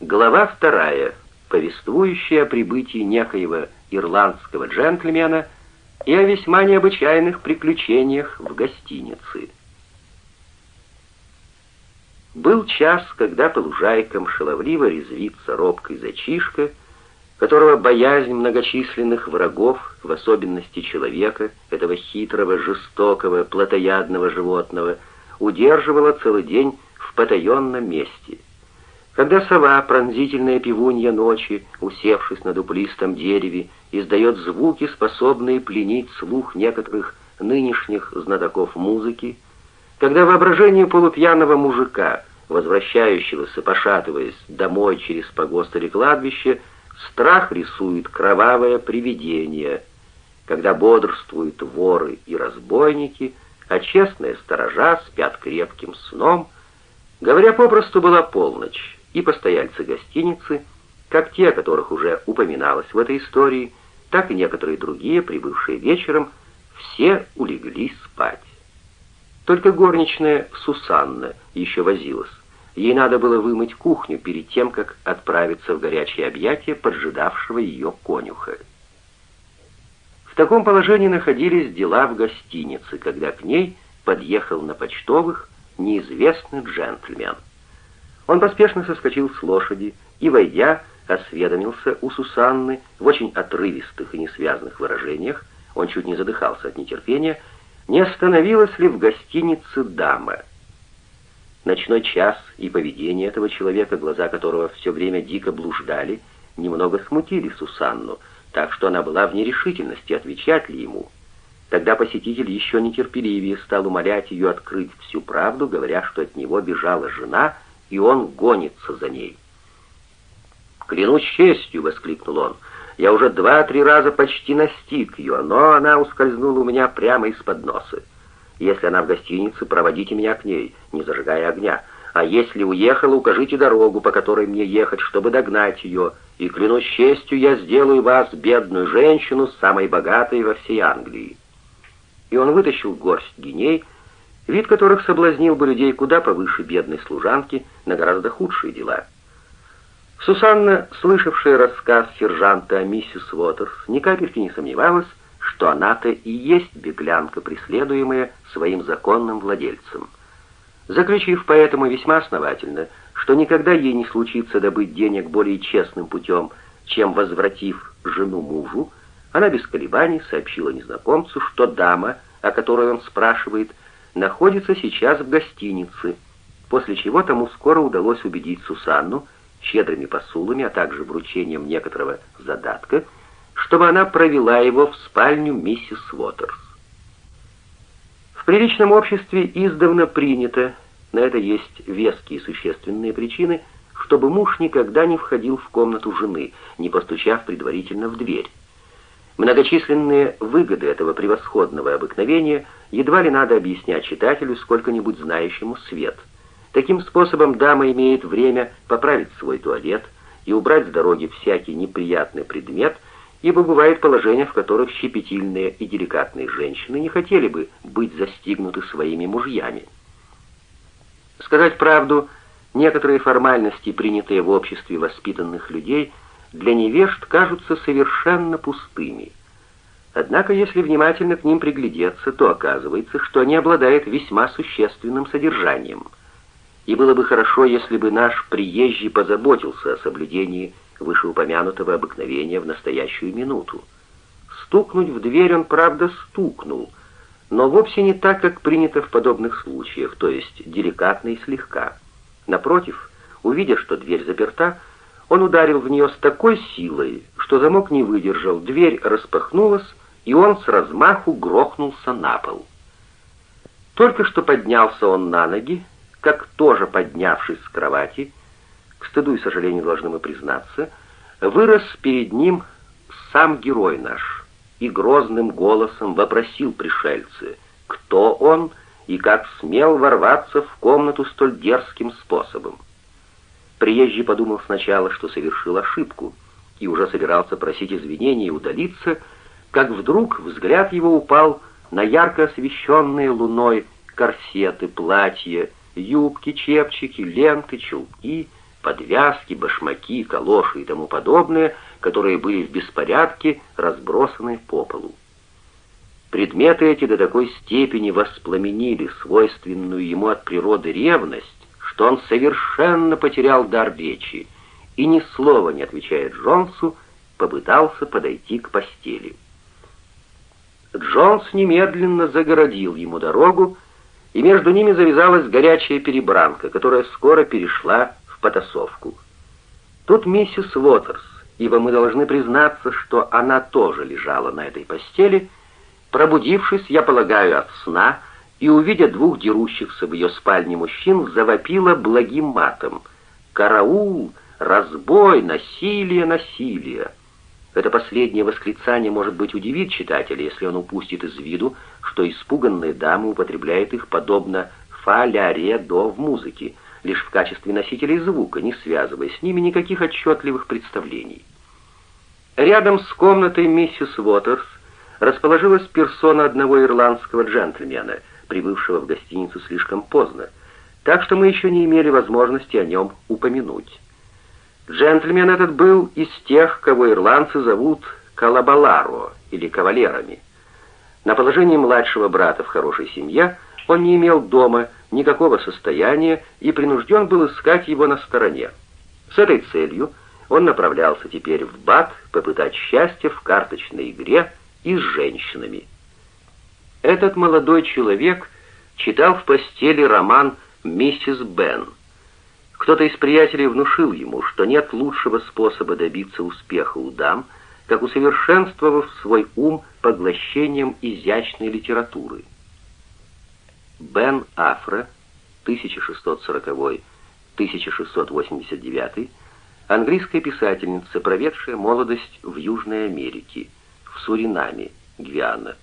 Глава вторая, повествующая о прибытии некоего ирландского джентльмена и о весьма необычайных приключениях в гостинице. Был час, когда по лужайкам шаловливо резвится робкой зачишка, которого боязнь многочисленных врагов, в особенности человека, этого хитрого, жестокого, плотоядного животного, удерживала целый день в потаенном месте — когда сова, пронзительная пивунья ночи, усевшись на дуплистом дереве, издает звуки, способные пленить слух некоторых нынешних знатоков музыки, когда воображение полупьяного мужика, возвращающегося, пошатываясь, домой через погост или кладбище, страх рисует кровавое привидение, когда бодрствуют воры и разбойники, а честные сторожа спят крепким сном, говоря попросту, была полночь, и постояльцы гостиницы, как те, о которых уже упоминалось в этой истории, так и некоторые другие, прибывшие вечером, все улеглись спать. Только горничная Сусанна еще возилась. Ей надо было вымыть кухню перед тем, как отправиться в горячее объятие поджидавшего ее конюха. В таком положении находились дела в гостинице, когда к ней подъехал на почтовых неизвестный джентльмен. Он поспешно соскочил с лошади и, войдя, осведомился у Сусанны в очень отрывистых и несвязных выражениях, он чуть не задыхался от нетерпения, не остановилась ли в гостинице дама. Ночной час и поведение этого человека, глаза которого все время дико блуждали, немного смутили Сусанну, так что она была в нерешительности, отвечать ли ему. Тогда посетитель еще нетерпеливее стал умолять ее открыть всю правду, говоря, что от него бежала жена — и он гонится за ней. «Клянусь честью!» — воскликнул он. «Я уже два-три раза почти настиг ее, но она ускользнула у меня прямо из-под носа. Если она в гостинице, проводите меня к ней, не зажигая огня. А если уехала, укажите дорогу, по которой мне ехать, чтобы догнать ее. И клянусь честью, я сделаю вас, бедную женщину, самой богатой во всей Англии». И он вытащил горсть геней, вид которых соблазнил бы людей куда повыше бедной служанки на гораздо худшие дела. Сусанна, слышавшая рассказ сержанта о миссис Уотерс, ни капельки не сомневалась, что она-то и есть беглянка, преследуемая своим законным владельцем. Заключив поэтому весьма основательно, что никогда ей не случится добыть денег более честным путем, чем возвратив жену мужу, она без колебаний сообщила незнакомцу, что дама, о которой он спрашивает, находится сейчас в гостинице, после чего тому скоро удалось убедить Сусанну щедрыми посулами, а также вручением некоторого задатка, чтобы она провела его в спальню миссис Уотерс. В приличном обществе издавна принято, на это есть веские существенные причины, чтобы муж никогда не входил в комнату жены, не постучав предварительно в дверь. Многочисленные выгоды этого превосходного обыкновения едва ли надо объяснять читателю, сколько-нибудь знающему свет. Таким способом дама имеет время поправить свой туалет и убрать с дороги всякий неприятный предмет, ибо бывает положение, в которых щепетильные и деликатные женщины не хотели бы быть застигнуты своими мужьями. Сказать правду, некоторые формальности, принятые в обществе воспитанных людей, для невежд кажутся совершенно пустыми. Однако, если внимательно к ним приглядеться, то оказывается, что они обладают весьма существенным содержанием. И было бы хорошо, если бы наш приезжий позаботился о соблюдении вышеупомянутого обыкновения в настоящую минуту. Стукнуть в дверь он, правда, стукнул, но вовсе не так, как принято в подобных случаях, то есть деликатно и слегка. Напротив, увидя, что дверь заперта, он ударил в нее с такой силой, что замок не выдержал, дверь распахнулась, и он с размаху грохнулся на пол. Только что поднялся он на ноги, как тоже поднявшись с кровати, к стыду и сожалению должны мы признаться, вырос перед ним сам герой наш и грозным голосом вопросил пришельцы, кто он и как смел ворваться в комнату столь дерзким способом. Приезжий подумал сначала, что совершил ошибку, и уже собирался просить извинения и удалиться, как вдруг взгляд его упал на ярко освещенные луной корсеты, платья, юбки, чепчики, ленты, чулки, подвязки, башмаки, калоши и тому подобное, которые были в беспорядке разбросаны по полу. Предметы эти до такой степени воспламенили свойственную ему от природы ревность, что он совершенно потерял дар речи и ни слова не отвечая Джонсу, попытался подойти к постели. Джонс немедленно загородил ему дорогу, и между ними завязалась горячая перебранка, которая скоро перешла в потасовку. Тут миссис Уотерс, ибо мы должны признаться, что она тоже лежала на этой постели, пробудившись, я полагаю, от сна, и, увидя двух дерущихся в ее спальне мужчин, завопила благим матом. «Караул! Разбой! Насилие! Насилие!» Это последнее восклицание, может быть, удивит читателя, если он упустит из виду, что испуганные дамы употребляют их подобно фа, ля, ре, до в музыке, лишь в качестве носителей звука, не связывая с ними никаких отчетливых представлений. Рядом с комнатой миссис Уотерс расположилась персона одного ирландского джентльмена, прибывшего в гостиницу слишком поздно, так что мы еще не имели возможности о нем упомянуть. Джентльмен этот был из тех, кого ирландцы зовут калабаларо или кавалерами. На положении младшего брата в хорошей семье он не имел дома никакого состояния и принужден был искать его на стороне. С этой целью он направлялся теперь в Бат попытать счастье в карточной игре и с женщинами. Этот молодой человек читал в постели роман «Миссис Бен», кто-то из приятелей внушил ему, что нет лучшего способа добиться успеха у дам, как усовершенствовав свой ум поглощением изящной литературы. Бен Афра, 1640-1689, английская писательница, проведшая молодость в Южной Америке, в Суринаме, Гвиана.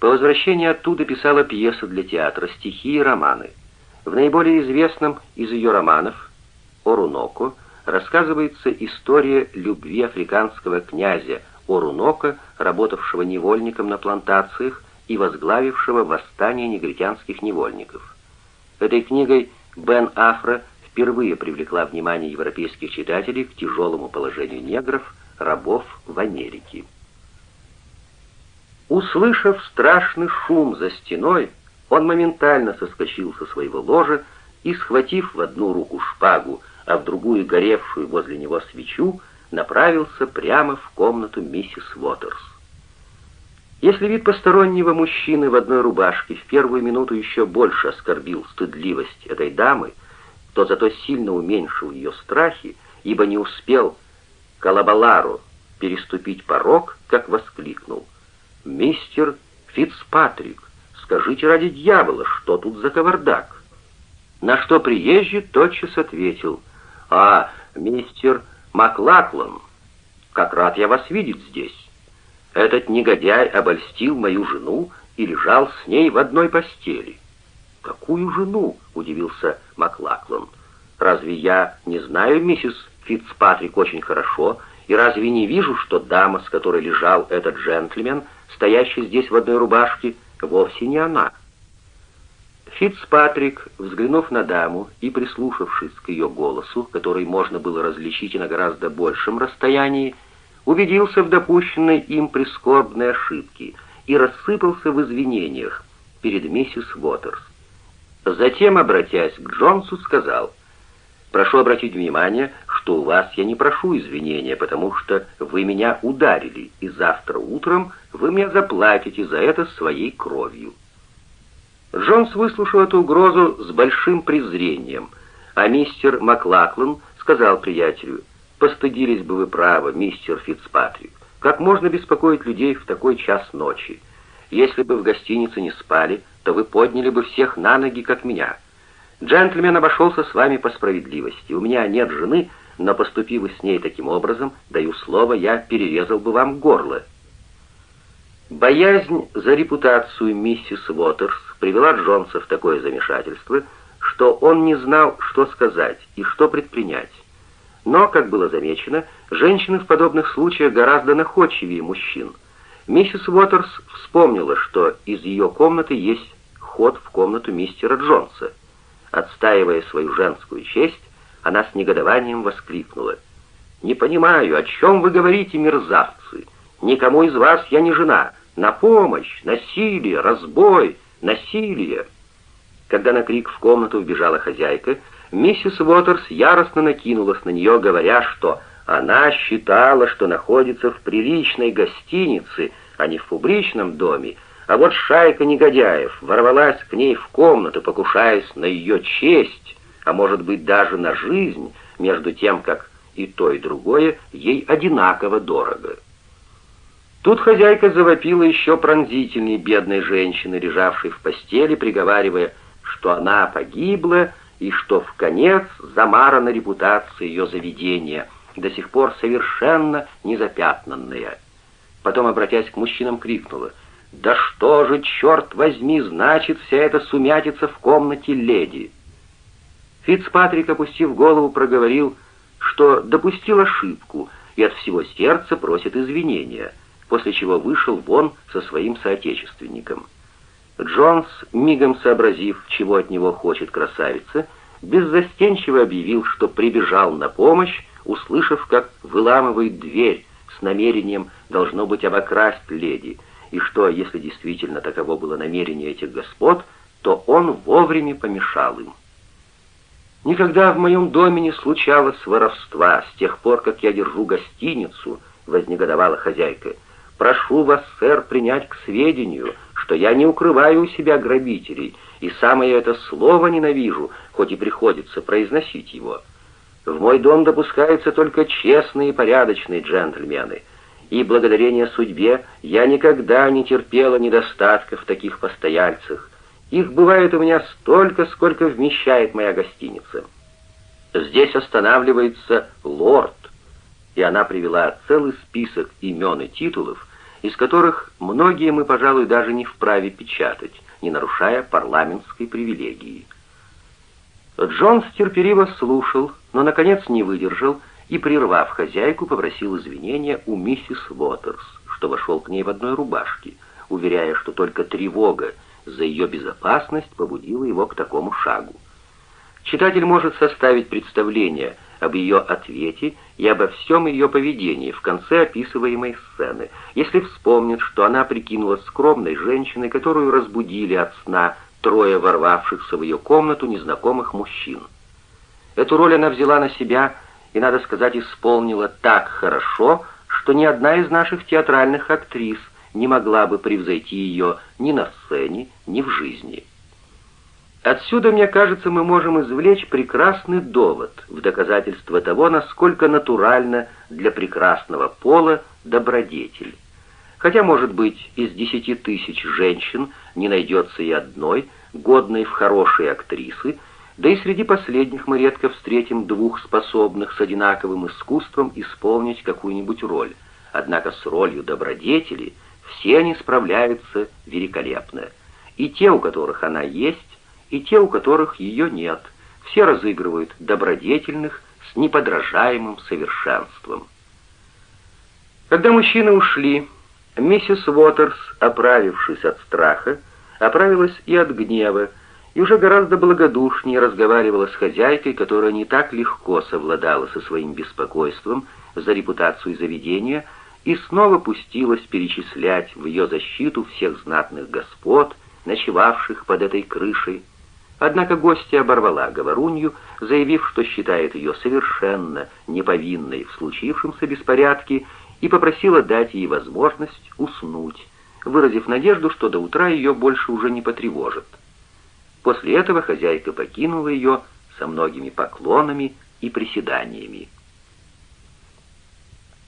По возвращении оттуда писала пьесы для театра, стихи и романы – в наиболее известном из ее романов «Оруноко» рассказывается история любви африканского князя Оруноко, работавшего невольником на плантациях и возглавившего восстание негритянских невольников. Этой книгой Бен Афра впервые привлекла внимание европейских читателей к тяжелому положению негров, рабов в Америке. Услышав страшный шум за стеной, он моментально соскочил со своего ложа и, схватив в одну руку шпагу, а в другую горевшую возле него свечу, направился прямо в комнату миссис Уотерс. Если вид постороннего мужчины в одной рубашке в первую минуту еще больше оскорбил стыдливость этой дамы, то зато сильно уменьшил ее страхи, ибо не успел Калабалару переступить порог, как воскликнул «Мистер Фицпатрик!» Скажите ради дьявола, что тут за кавардак?» На что приезжий тотчас ответил, «А, мистер Маклаклан, как рад я вас видеть здесь. Этот негодяй обольстил мою жену и лежал с ней в одной постели». «Какую жену?» — удивился Маклаклан. «Разве я не знаю миссис Фицпатрик очень хорошо, и разве не вижу, что дама, с которой лежал этот джентльмен, стоящий здесь в одной рубашке, вовсе не она. Фицпатрик, взглянув на даму и прислушавшись к ее голосу, который можно было различить на гораздо большем расстоянии, убедился в допущенной им прискорбной ошибке и рассыпался в извинениях перед миссис Уотерс. Затем, обратясь к Джонсу, сказал, «Прошу обратить внимание, что у вас я не прошу извинения, потому что вы меня ударили, и завтра утром вы мне заплатите за это своей кровью». Джонс выслушал эту угрозу с большим презрением, а мистер Маклаклан сказал приятелю, «Постыдились бы вы право, мистер Фицпатрик. Как можно беспокоить людей в такой час ночи? Если бы в гостинице не спали, то вы подняли бы всех на ноги, как меня. Джентльмен обошелся с вами по справедливости. У меня нет жены, но поступив с ней таким образом, даю слово, я перерезал бы вам горло». Боязнь за репутацию миссис Уотерс привела Джонса в такое замешательство, что он не знал, что сказать и что предпринять. Но, как было замечено, женщины в подобных случаях гораздо находчивее мужчин. Миссис Уотерс вспомнила, что из ее комнаты есть ход в комнату мистера Джонса. Отстаивая свою женскую честь, она с негодованием воскликнула. «Не понимаю, о чем вы говорите, мерзавцы? Никому из вас я не жена. На помощь! Насилие! Разбой! Насилие!» Когда на крик в комнату вбежала хозяйка, миссис Уотерс яростно накинулась на нее, говоря, что она считала, что находится в приличной гостинице, а не в публичном доме, а вот шайка негодяев ворвалась к ней в комнату, покушаясь на ее честь, а может быть даже на жизнь, между тем, как и то, и другое ей одинаково дорого. Тут хозяйка завопила еще пронзительней бедной женщины, лежавшей в постели, приговаривая, что она погибла и что в конец замарана репутация ее заведения, до сих пор совершенно незапятнанная. Потом, обратясь к мужчинам, крикнула, «Да что же, черт возьми, значит вся эта сумятица в комнате леди?» Фицпатрик, опустив голову, проговорил, что допустил ошибку и от всего сердца просит извинения, после чего вышел вон со своим соотечественником. Джонс, мигом сообразив, чего от него хочет красавица, беззастенчиво объявил, что прибежал на помощь, услышав, как выламывает дверь с намерением, должно быть, обокрасть леди, и что, если действительно таково было намерение этих господ, то он вовремя помешал им. Никогда в моем доме не случалось воровства с тех пор, как я держу гостиницу, вознегодовала хозяйка. Прошу вас, сэр, принять к сведению, что я не укрываю у себя грабителей, и самое это слово ненавижу, хоть и приходится произносить его. В мой дом допускаются только честные и порядочные джентльмены, и благодарение судьбе я никогда не терпела недостатков в таких постояльцах, их бывает у меня столько, сколько вмещает моя гостиница. Здесь останавливается лорд, и она привела целый список имен и титулов, из которых многие мы, пожалуй, даже не вправе печатать, не нарушая парламентской привилегии. Джонс терпеливо слушал, но, наконец, не выдержал и, прервав хозяйку, попросил извинения у миссис Уотерс, что вошел к ней в одной рубашке, уверяя, что только тревога за ее безопасность побудило его к такому шагу. Читатель может составить представление об ее ответе и обо всем ее поведении в конце описываемой сцены, если вспомнит, что она прикинулась скромной женщиной, которую разбудили от сна трое ворвавшихся в ее комнату незнакомых мужчин. Эту роль она взяла на себя и, надо сказать, исполнила так хорошо, что ни одна из наших театральных актрис – не могла бы превзойти ее ни на сцене, ни в жизни. Отсюда, мне кажется, мы можем извлечь прекрасный довод в доказательство того, насколько натурально для прекрасного пола добродетель. Хотя, может быть, из десяти тысяч женщин не найдется и одной, годной в хорошие актрисы, да и среди последних мы редко встретим двух способных с одинаковым искусством исполнить какую-нибудь роль. Однако с ролью добродетели – все они справляются великолепно. И те, у которых она есть, и те, у которых ее нет. Все разыгрывают добродетельных с неподражаемым совершенством. Когда мужчины ушли, миссис Уотерс, оправившись от страха, оправилась и от гнева, и уже гораздо благодушнее разговаривала с хозяйкой, которая не так легко совладала со своим беспокойством за репутацию заведения, и снова пустилась перечислять в ее защиту всех знатных господ, ночевавших под этой крышей. Однако гостья оборвала говорунью, заявив, что считает ее совершенно неповинной в случившемся беспорядке, и попросила дать ей возможность уснуть, выразив надежду, что до утра ее больше уже не потревожит. После этого хозяйка покинула ее со многими поклонами и приседаниями.